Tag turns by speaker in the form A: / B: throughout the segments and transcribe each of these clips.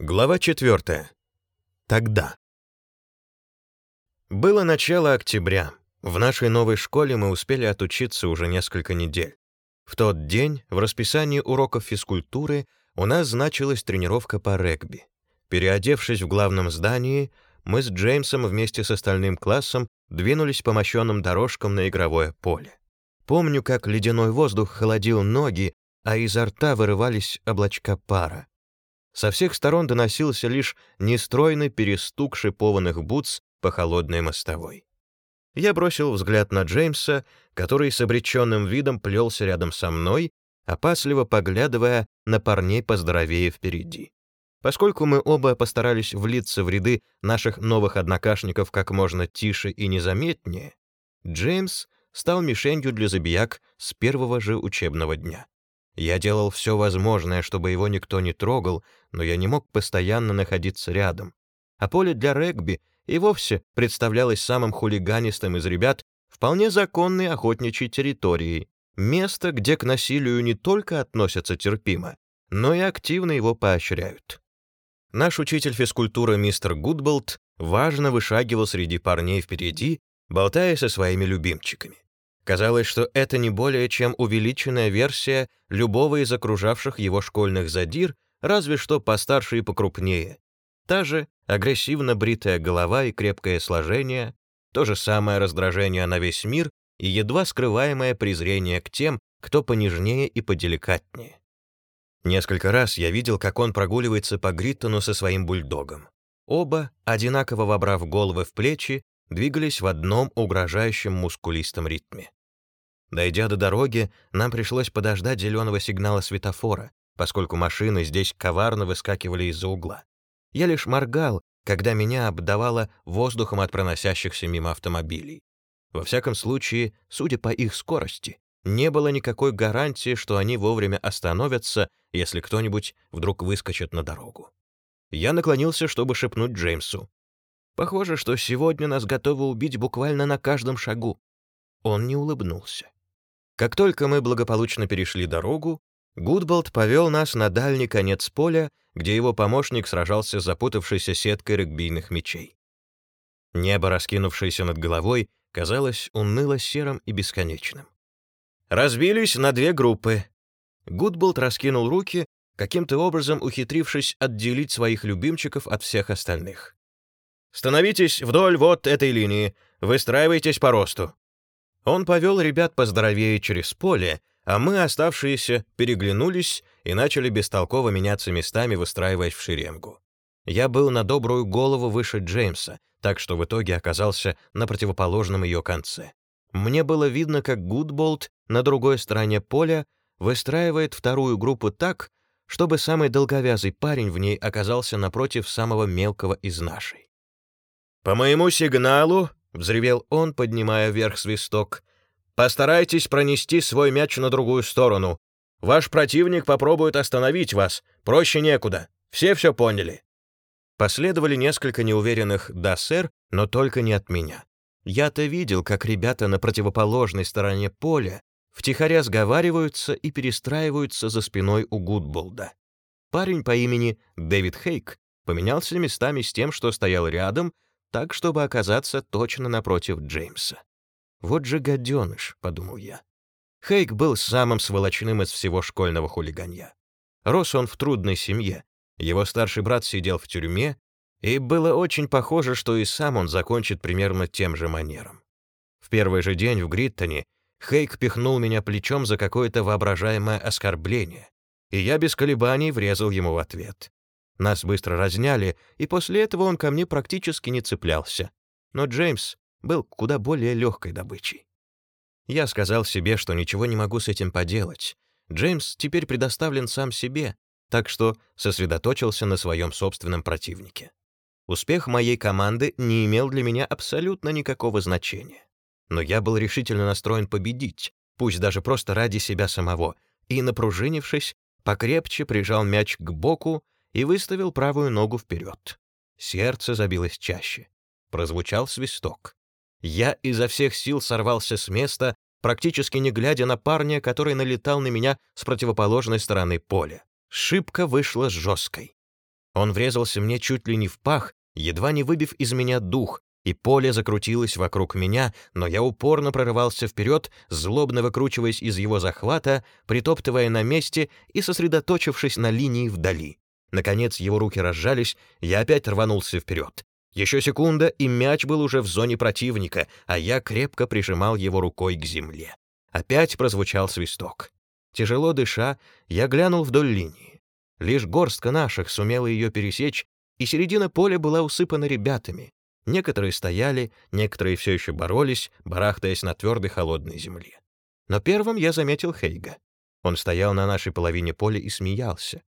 A: Глава 4. Тогда. Было начало октября. В нашей новой школе мы успели отучиться уже несколько недель. В тот день в расписании уроков физкультуры у нас значилась тренировка по регби. Переодевшись в главном здании, мы с Джеймсом вместе с остальным классом двинулись по мощенным дорожкам на игровое поле. Помню, как ледяной воздух холодил ноги, а изо рта вырывались облачка пара. Со всех сторон доносился лишь нестройный перестук шипованных бутс по холодной мостовой. Я бросил взгляд на Джеймса, который с обреченным видом плелся рядом со мной, опасливо поглядывая на парней поздоровее впереди. Поскольку мы оба постарались влиться в ряды наших новых однокашников как можно тише и незаметнее, Джеймс стал мишенью для забияк с первого же учебного дня. Я делал все возможное, чтобы его никто не трогал, но я не мог постоянно находиться рядом. А поле для регби и вовсе представлялось самым хулиганистым из ребят вполне законной охотничьей территорией, место, где к насилию не только относятся терпимо, но и активно его поощряют. Наш учитель физкультуры мистер Гудболт важно вышагивал среди парней впереди, болтая со своими любимчиками. Казалось, что это не более чем увеличенная версия любого из окружавших его школьных задир, разве что постарше и покрупнее. Та же агрессивно бритая голова и крепкое сложение, то же самое раздражение на весь мир и едва скрываемое презрение к тем, кто понежнее и поделикатнее. Несколько раз я видел, как он прогуливается по Гриттону со своим бульдогом. Оба, одинаково вобрав головы в плечи, двигались в одном угрожающем мускулистом ритме. Дойдя до дороги, нам пришлось подождать зеленого сигнала светофора, поскольку машины здесь коварно выскакивали из-за угла. Я лишь моргал, когда меня обдавало воздухом от проносящихся мимо автомобилей. Во всяком случае, судя по их скорости, не было никакой гарантии, что они вовремя остановятся, если кто-нибудь вдруг выскочит на дорогу. Я наклонился, чтобы шепнуть Джеймсу. «Похоже, что сегодня нас готовы убить буквально на каждом шагу». Он не улыбнулся. Как только мы благополучно перешли дорогу, Гудболт повел нас на дальний конец поля, где его помощник сражался с запутавшейся сеткой регбийных мечей. Небо, раскинувшееся над головой, казалось уныло серым и бесконечным. Разбились на две группы. Гудболт раскинул руки, каким-то образом ухитрившись отделить своих любимчиков от всех остальных. «Становитесь вдоль вот этой линии, выстраивайтесь по росту. Он повел ребят поздоровее через поле, а мы, оставшиеся, переглянулись и начали бестолково меняться местами, выстраиваясь в шеренгу. Я был на добрую голову выше Джеймса, так что в итоге оказался на противоположном ее конце. Мне было видно, как Гудболт на другой стороне поля выстраивает вторую группу так, чтобы самый долговязый парень в ней оказался напротив самого мелкого из нашей. «По моему сигналу — взревел он, поднимая вверх свисток. «Постарайтесь пронести свой мяч на другую сторону. Ваш противник попробует остановить вас. Проще некуда. Все все поняли». Последовали несколько неуверенных «да, сэр», но только не от меня. Я-то видел, как ребята на противоположной стороне поля втихаря сговариваются и перестраиваются за спиной у Гудболда. Парень по имени Дэвид Хейк поменялся местами с тем, что стоял рядом, так, чтобы оказаться точно напротив Джеймса. «Вот же гаденыш», — подумал я. Хейк был самым сволочным из всего школьного хулиганья. Рос он в трудной семье, его старший брат сидел в тюрьме, и было очень похоже, что и сам он закончит примерно тем же манером. В первый же день в Гриттоне Хейк пихнул меня плечом за какое-то воображаемое оскорбление, и я без колебаний врезал ему в ответ. Нас быстро разняли, и после этого он ко мне практически не цеплялся. Но Джеймс был куда более легкой добычей. Я сказал себе, что ничего не могу с этим поделать. Джеймс теперь предоставлен сам себе, так что сосредоточился на своем собственном противнике. Успех моей команды не имел для меня абсолютно никакого значения. Но я был решительно настроен победить, пусть даже просто ради себя самого, и, напружинившись, покрепче прижал мяч к боку и выставил правую ногу вперед. Сердце забилось чаще. Прозвучал свисток. Я изо всех сил сорвался с места, практически не глядя на парня, который налетал на меня с противоположной стороны поля. Шибка вышла жесткой. Он врезался мне чуть ли не в пах, едва не выбив из меня дух, и поле закрутилось вокруг меня, но я упорно прорывался вперед, злобно выкручиваясь из его захвата, притоптывая на месте и сосредоточившись на линии вдали. Наконец его руки разжались, я опять рванулся вперед. Еще секунда, и мяч был уже в зоне противника, а я крепко прижимал его рукой к земле. Опять прозвучал свисток. Тяжело дыша, я глянул вдоль линии. Лишь горстка наших сумела ее пересечь, и середина поля была усыпана ребятами. Некоторые стояли, некоторые все еще боролись, барахтаясь на твердой холодной земле. Но первым я заметил Хейга. Он стоял на нашей половине поля и смеялся.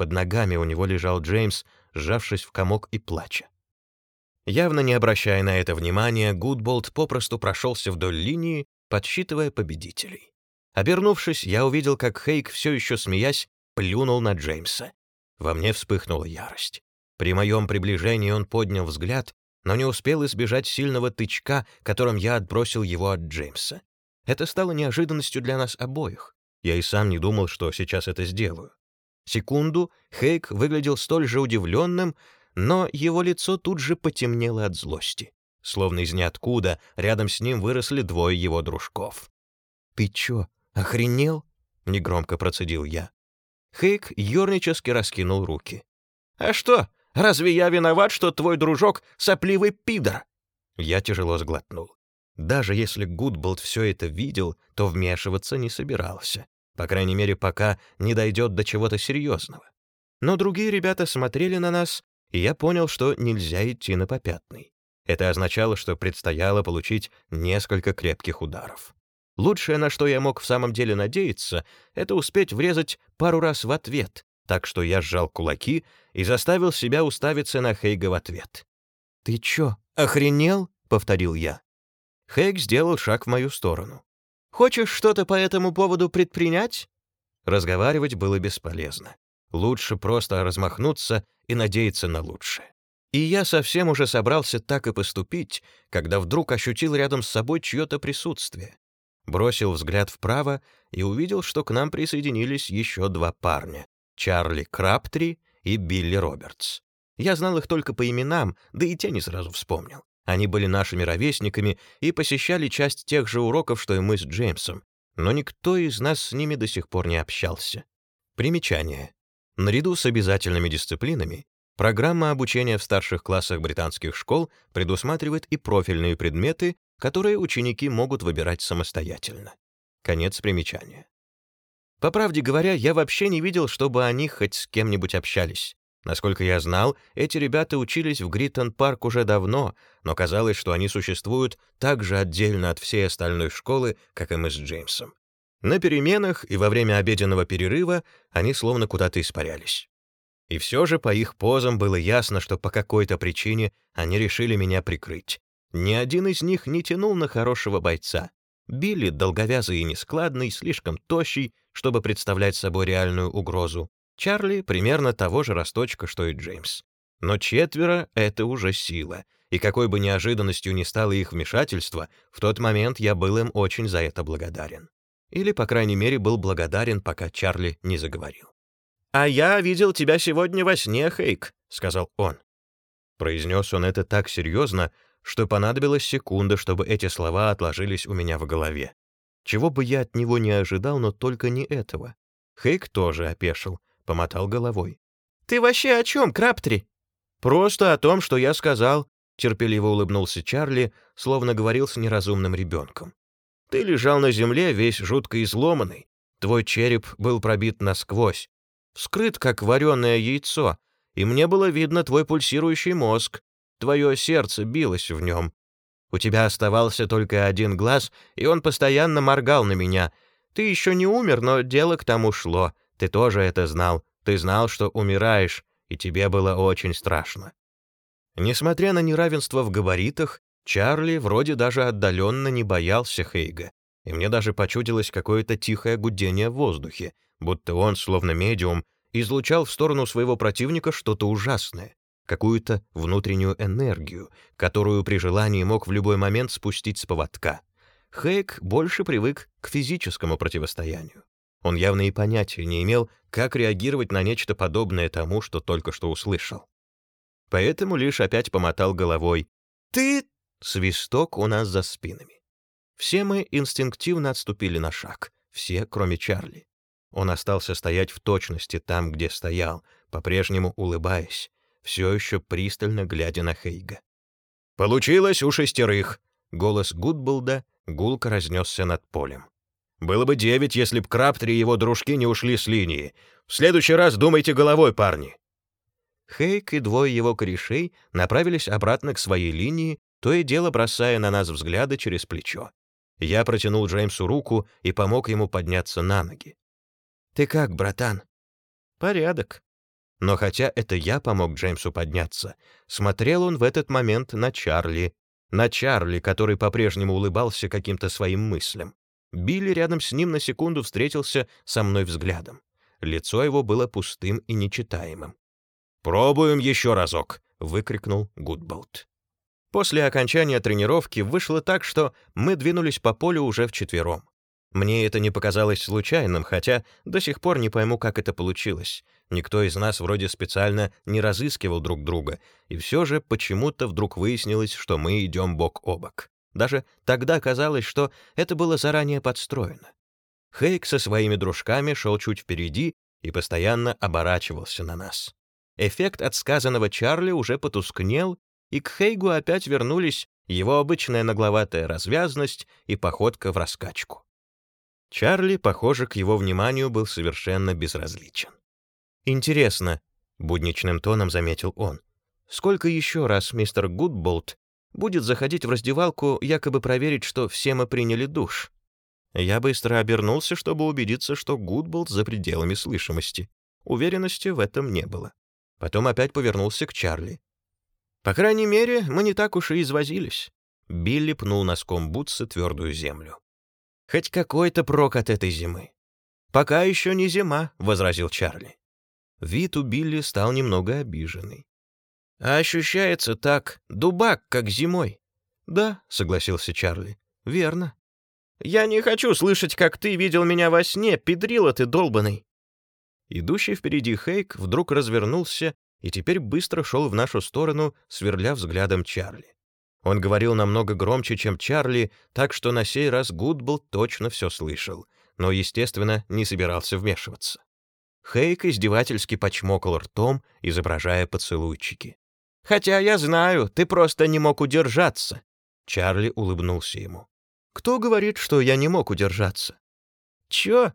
A: Под ногами у него лежал Джеймс, сжавшись в комок и плача. Явно не обращая на это внимания, Гудболт попросту прошелся вдоль линии, подсчитывая победителей. Обернувшись, я увидел, как Хейг, все еще смеясь, плюнул на Джеймса. Во мне вспыхнула ярость. При моем приближении он поднял взгляд, но не успел избежать сильного тычка, которым я отбросил его от Джеймса. Это стало неожиданностью для нас обоих. Я и сам не думал, что сейчас это сделаю. Секунду Хейк выглядел столь же удивленным, но его лицо тут же потемнело от злости. Словно из ниоткуда рядом с ним выросли двое его дружков. «Ты чё, охренел?» — негромко процедил я. Хейк ёрнически раскинул руки. «А что, разве я виноват, что твой дружок — сопливый пидор?» Я тяжело сглотнул. Даже если Гудболт все это видел, то вмешиваться не собирался. По крайней мере, пока не дойдет до чего-то серьезного. Но другие ребята смотрели на нас, и я понял, что нельзя идти на попятный. Это означало, что предстояло получить несколько крепких ударов. Лучшее, на что я мог в самом деле надеяться, это успеть врезать пару раз в ответ, так что я сжал кулаки и заставил себя уставиться на Хейга в ответ. «Ты чё, охренел?» — повторил я. Хейг сделал шаг в мою сторону. «Хочешь что-то по этому поводу предпринять?» Разговаривать было бесполезно. Лучше просто размахнуться и надеяться на лучшее. И я совсем уже собрался так и поступить, когда вдруг ощутил рядом с собой чье-то присутствие. Бросил взгляд вправо и увидел, что к нам присоединились еще два парня — Чарли Краптри и Билли Робертс. Я знал их только по именам, да и те не сразу вспомнил. Они были нашими ровесниками и посещали часть тех же уроков, что и мы с Джеймсом, но никто из нас с ними до сих пор не общался. Примечание. Наряду с обязательными дисциплинами, программа обучения в старших классах британских школ предусматривает и профильные предметы, которые ученики могут выбирать самостоятельно. Конец примечания. По правде говоря, я вообще не видел, чтобы они хоть с кем-нибудь общались. Насколько я знал, эти ребята учились в Гриттон-парк уже давно, но казалось, что они существуют так же отдельно от всей остальной школы, как и мы с Джеймсом. На переменах и во время обеденного перерыва они словно куда-то испарялись. И все же по их позам было ясно, что по какой-то причине они решили меня прикрыть. Ни один из них не тянул на хорошего бойца. Билли, долговязый и нескладный, слишком тощий, чтобы представлять собой реальную угрозу. Чарли примерно того же росточка, что и Джеймс. Но четверо — это уже сила, и какой бы неожиданностью ни стало их вмешательство, в тот момент я был им очень за это благодарен. Или, по крайней мере, был благодарен, пока Чарли не заговорил. «А я видел тебя сегодня во сне, Хейк», — сказал он. Произнес он это так серьезно, что понадобилась секунда, чтобы эти слова отложились у меня в голове. Чего бы я от него не ожидал, но только не этого. Хейк тоже опешил, помотал головой. «Ты вообще о чем, Краптри?» «Просто о том, что я сказал», — терпеливо улыбнулся Чарли, словно говорил с неразумным ребенком. Ты лежал на земле весь жутко изломанный, твой череп был пробит насквозь, вскрыт, как вареное яйцо, и мне было видно твой пульсирующий мозг, твое сердце билось в нем. У тебя оставался только один глаз, и он постоянно моргал на меня. Ты еще не умер, но дело к тому шло. Ты тоже это знал. Ты знал, что умираешь, и тебе было очень страшно. Несмотря на неравенство в габаритах, Чарли вроде даже отдаленно не боялся Хейга, и мне даже почудилось какое-то тихое гудение в воздухе, будто он, словно медиум, излучал в сторону своего противника что-то ужасное, какую-то внутреннюю энергию, которую при желании мог в любой момент спустить с поводка. Хейг больше привык к физическому противостоянию. Он явно и понятия не имел, как реагировать на нечто подобное тому, что только что услышал. Поэтому лишь опять помотал головой. «Ты...» — свисток у нас за спинами. Все мы инстинктивно отступили на шаг, все, кроме Чарли. Он остался стоять в точности там, где стоял, по-прежнему улыбаясь, все еще пристально глядя на Хейга. «Получилось у шестерых!» — голос Гудболда гулко разнесся над полем. «Было бы девять, если б Краптри и его дружки не ушли с линии. В следующий раз думайте головой, парни!» Хейк и двое его корешей направились обратно к своей линии, то и дело бросая на нас взгляды через плечо. Я протянул Джеймсу руку и помог ему подняться на ноги. «Ты как, братан?» «Порядок». Но хотя это я помог Джеймсу подняться, смотрел он в этот момент на Чарли, на Чарли, который по-прежнему улыбался каким-то своим мыслям. Билли рядом с ним на секунду встретился со мной взглядом. Лицо его было пустым и нечитаемым. «Пробуем еще разок!» — выкрикнул Гудболт. После окончания тренировки вышло так, что мы двинулись по полю уже вчетвером. Мне это не показалось случайным, хотя до сих пор не пойму, как это получилось. Никто из нас вроде специально не разыскивал друг друга, и все же почему-то вдруг выяснилось, что мы идем бок о бок. Даже тогда казалось, что это было заранее подстроено. Хейк со своими дружками шел чуть впереди и постоянно оборачивался на нас. Эффект от сказанного Чарли уже потускнел, и к Хейгу опять вернулись его обычная нагловатая развязность и походка в раскачку. Чарли, похоже, к его вниманию был совершенно безразличен. «Интересно», — будничным тоном заметил он, «сколько еще раз мистер Гудболт будет заходить в раздевалку, якобы проверить, что все мы приняли душ?» Я быстро обернулся, чтобы убедиться, что Гудболт за пределами слышимости. Уверенности в этом не было. Потом опять повернулся к Чарли. «По крайней мере, мы не так уж и извозились». Билли пнул носком бутса твердую землю. «Хоть какой-то прок от этой зимы». «Пока еще не зима», — возразил Чарли. Вид у Билли стал немного обиженный. «А ощущается так, дубак, как зимой». «Да», — согласился Чарли, — «верно». «Я не хочу слышать, как ты видел меня во сне, педрила ты долбаный». Идущий впереди Хейк вдруг развернулся и теперь быстро шел в нашу сторону, сверля взглядом Чарли. Он говорил намного громче, чем Чарли, так что на сей раз Гудбл точно все слышал, но, естественно, не собирался вмешиваться. Хейк издевательски почмокал ртом, изображая поцелуйчики. «Хотя я знаю, ты просто не мог удержаться», — Чарли улыбнулся ему. «Кто говорит, что я не мог удержаться?» «Чё?»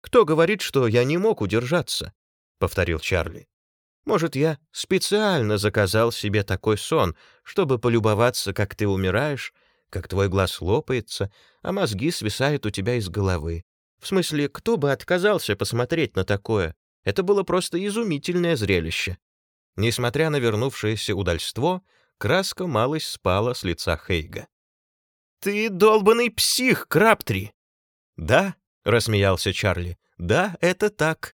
A: «Кто говорит, что я не мог удержаться?» — повторил Чарли. «Может, я специально заказал себе такой сон, чтобы полюбоваться, как ты умираешь, как твой глаз лопается, а мозги свисают у тебя из головы. В смысле, кто бы отказался посмотреть на такое? Это было просто изумительное зрелище». Несмотря на вернувшееся удальство, краска малость спала с лица Хейга. «Ты долбанный псих, Краптри!» «Да, — рассмеялся Чарли. «Да, это так».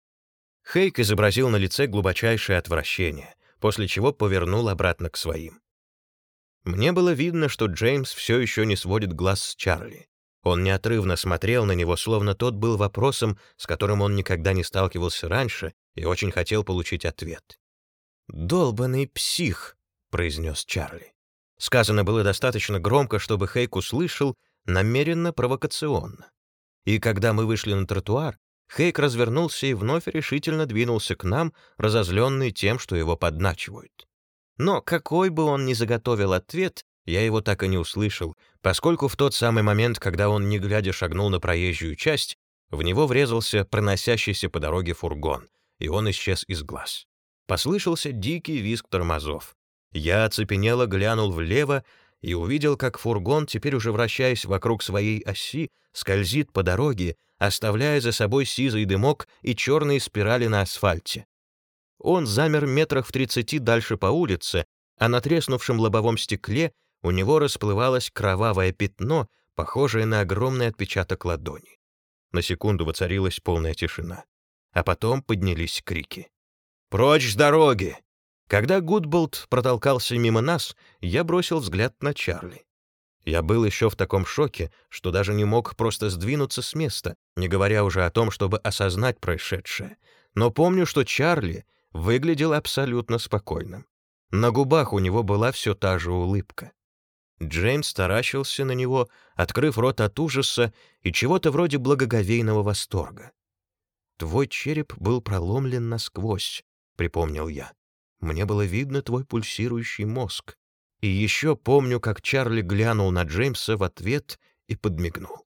A: Хейк изобразил на лице глубочайшее отвращение, после чего повернул обратно к своим. Мне было видно, что Джеймс все еще не сводит глаз с Чарли. Он неотрывно смотрел на него, словно тот был вопросом, с которым он никогда не сталкивался раньше и очень хотел получить ответ. «Долбанный псих», — произнес Чарли. Сказано было достаточно громко, чтобы Хейк услышал, намеренно провокационно. И когда мы вышли на тротуар, Хейк развернулся и вновь решительно двинулся к нам, разозленный тем, что его подначивают. Но какой бы он ни заготовил ответ, я его так и не услышал, поскольку в тот самый момент, когда он, не глядя, шагнул на проезжую часть, в него врезался проносящийся по дороге фургон, и он исчез из глаз. Послышался дикий визг тормозов. Я оцепенело глянул влево и увидел, как фургон, теперь уже вращаясь вокруг своей оси, скользит по дороге, оставляя за собой сизый дымок и черные спирали на асфальте. Он замер метрах в тридцати дальше по улице, а на треснувшем лобовом стекле у него расплывалось кровавое пятно, похожее на огромный отпечаток ладони. На секунду воцарилась полная тишина, а потом поднялись крики. «Прочь с дороги! Когда Гудболт протолкался мимо нас, я бросил взгляд на Чарли. Я был еще в таком шоке, что даже не мог просто сдвинуться с места, не говоря уже о том, чтобы осознать происшедшее. Но помню, что Чарли выглядел абсолютно спокойным. На губах у него была все та же улыбка. Джеймс таращился на него, открыв рот от ужаса и чего-то вроде благоговейного восторга. «Твой череп был проломлен насквозь», — припомнил я. «Мне было видно твой пульсирующий мозг. И еще помню, как Чарли глянул на Джеймса в ответ и подмигнул.